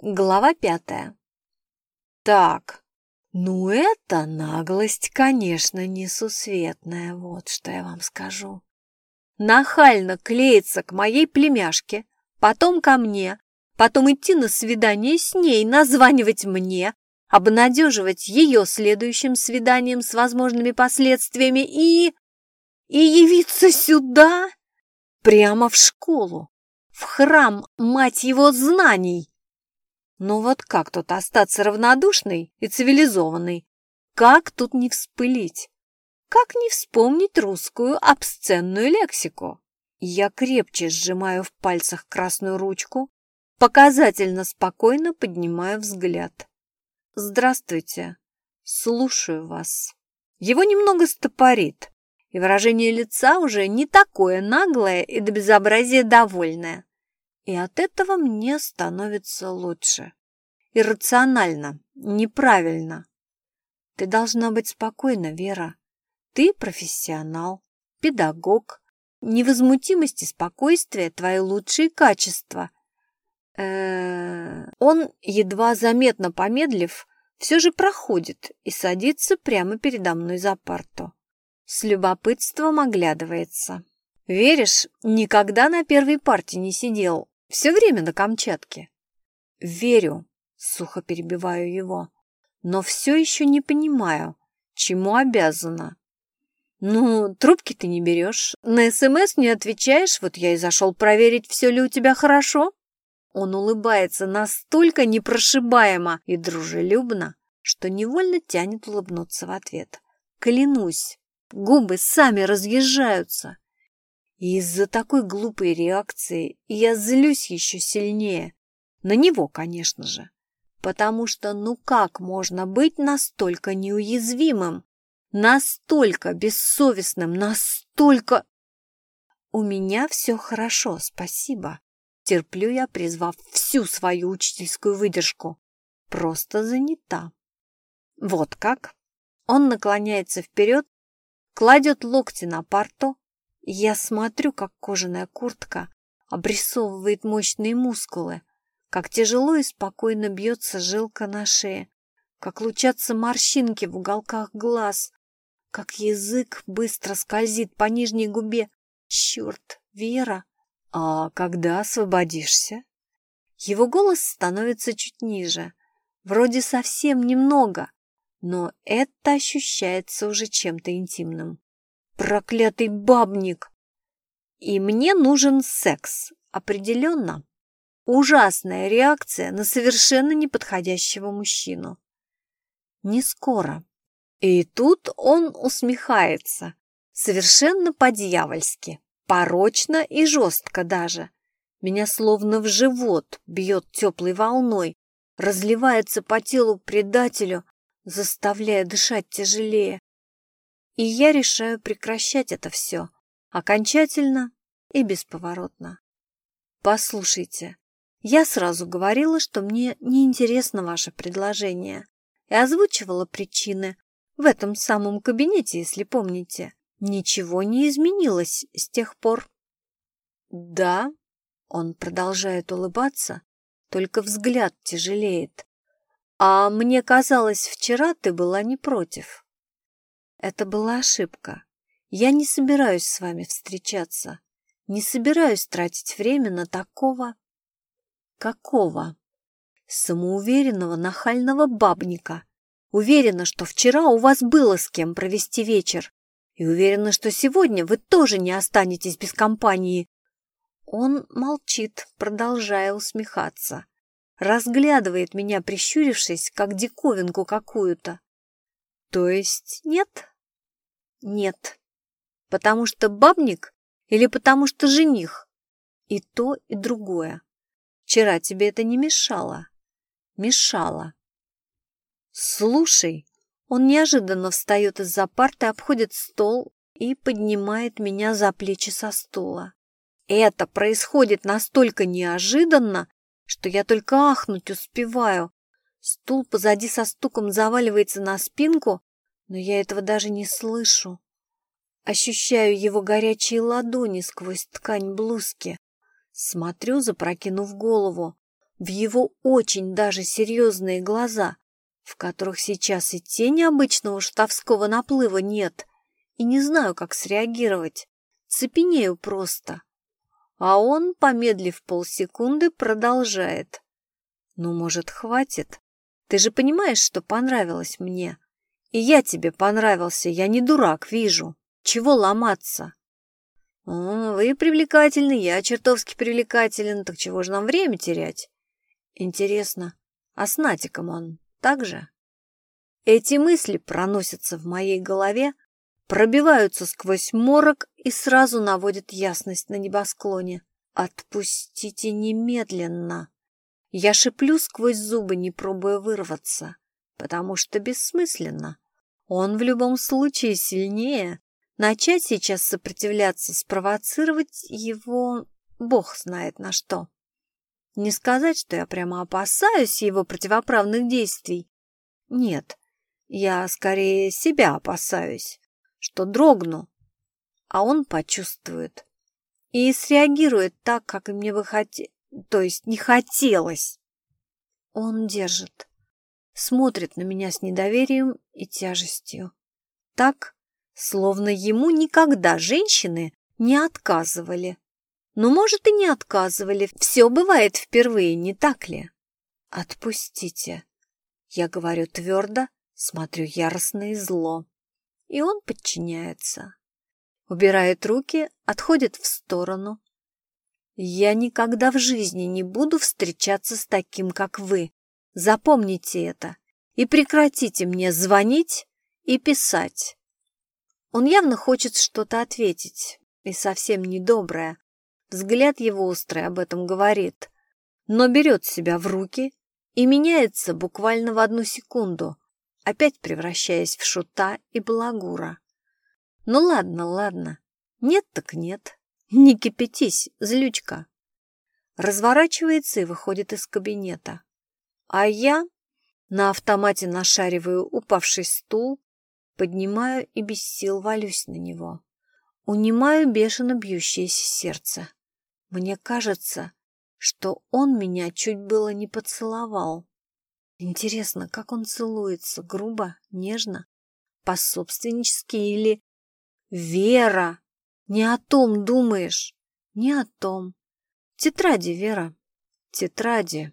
Глава пятая. Так, ну это наглость, конечно, несусветная, вот что я вам скажу. Нахально клеиться к моей племяшке, потом ко мне, потом идти на свидание с ней, названивать мне, обнадеживать ее следующим свиданием с возможными последствиями и... и явиться сюда, прямо в школу, в храм, мать его, знаний. Но вот как тут остаться равнодушной и цивилизованной? Как тут не вспылить? Как не вспомнить русскую обсценную лексику? Я крепче сжимаю в пальцах красную ручку, показательно спокойно поднимаю взгляд. «Здравствуйте. Слушаю вас». Его немного стопорит, и выражение лица уже не такое наглое и до безобразия довольное. И от этого мне становится лучше. Иррационально, неправильно. Ты должна быть спокойна, Вера. Ты профессионал, педагог. Невозмутимость и спокойствие – твои лучшие качества. Э -э он, едва заметно помедлив, все же проходит и садится прямо передо мной за парту. С любопытством оглядывается. Веришь, никогда на первой парте не сидел, все время на Камчатке. Верю, сухо перебиваю его, но все еще не понимаю, чему обязана. Ну, трубки ты не берешь, на СМС не отвечаешь, вот я и зашел проверить, все ли у тебя хорошо. Он улыбается настолько непрошибаемо и дружелюбно, что невольно тянет улыбнуться в ответ. Клянусь, губы сами разъезжаются. И из-за такой глупой реакции я злюсь еще сильнее. На него, конечно же. Потому что ну как можно быть настолько неуязвимым? Настолько бессовестным, настолько... У меня все хорошо, спасибо. Терплю я, призвав всю свою учительскую выдержку. Просто занята. Вот как. Он наклоняется вперед, кладет локти на парту, я смотрю, как кожаная куртка обрисовывает мощные мускулы, как тяжело и спокойно бьется жилка на шее, как лучатся морщинки в уголках глаз, как язык быстро скользит по нижней губе. Черт, Вера, а когда освободишься? Его голос становится чуть ниже, вроде совсем немного, но это ощущается уже чем-то интимным. Проклятый бабник! И мне нужен секс, определенно. Ужасная реакция на совершенно неподходящего мужчину. Не скоро. И тут он усмехается, совершенно по-дьявольски, порочно и жестко даже. Меня словно в живот бьет теплой волной, разливается по телу предателю, заставляя дышать тяжелее. И я решаю прекращать это все. Окончательно и бесповоротно. Послушайте, я сразу говорила, что мне неинтересно ваше предложение и озвучивала причины в этом самом кабинете, если помните. Ничего не изменилось с тех пор. Да, он продолжает улыбаться, только взгляд тяжелеет. А мне казалось, вчера ты была не против. Это была ошибка. Я не собираюсь с вами встречаться. Не собираюсь тратить время на такого... Какого? Самоуверенного, нахального бабника. Уверена, что вчера у вас было с кем провести вечер. И уверена, что сегодня вы тоже не останетесь без компании. Он молчит, продолжая усмехаться. Разглядывает меня, прищурившись, как диковинку какую-то. То есть нет? Нет. Потому что бабник или потому что жених? И то, и другое. Вчера тебе это не мешало? Мешало. Слушай, он неожиданно встает из-за парты, обходит стол и поднимает меня за плечи со стула. Это происходит настолько неожиданно, что я только ахнуть успеваю, Стул позади со стуком заваливается на спинку, но я этого даже не слышу. Ощущаю его горячие ладони сквозь ткань блузки. Смотрю, запрокинув голову. в его очень даже серьезные глаза, в которых сейчас и тени обычного штавского наплыва нет, и не знаю, как среагировать. Цепенею просто. А он, помедлив полсекунды, продолжает. «Ну, может, хватит? Ты же понимаешь, что понравилось мне. И я тебе понравился, я не дурак, вижу. Чего ломаться?» «Вы привлекательны, я чертовски привлекателен, так чего же нам время терять?» «Интересно, а с Натиком он так же?» Эти мысли проносятся в моей голове, пробиваются сквозь морок и сразу наводят ясность на небосклоне. «Отпустите немедленно!» Я шиплю сквозь зубы, не пробуя вырваться, потому что бессмысленно. Он в любом случае сильнее. Начать сейчас сопротивляться, спровоцировать его... Бог знает на что. Не сказать, что я прямо опасаюсь его противоправных действий. Нет, я скорее себя опасаюсь что дрогну, а он почувствует и среагирует так, как мне бы хотелось, то есть не хотелось. Он держит, смотрит на меня с недоверием и тяжестью. Так, словно ему никогда женщины не отказывали. Но, может, и не отказывали. Все бывает впервые, не так ли? Отпустите. Я говорю твердо, смотрю яростно и зло и он подчиняется. Убирает руки, отходит в сторону. Я никогда в жизни не буду встречаться с таким, как вы. Запомните это и прекратите мне звонить и писать. Он явно хочет что-то ответить, и совсем недоброе. Взгляд его острый об этом говорит, но берет себя в руки и меняется буквально в одну секунду – опять превращаясь в шута и балагура. Ну ладно, ладно. Нет так нет. Не кипятись, злючка. Разворачивается и выходит из кабинета. А я на автомате нашариваю упавший стул, поднимаю и без сил валюсь на него. Унимаю бешено бьющееся сердце. Мне кажется, что он меня чуть было не поцеловал. Интересно, как он целуется? Грубо, нежно, пособственнически или... Вера! Не о том думаешь. Не о том. Тетради, Вера. Тетради.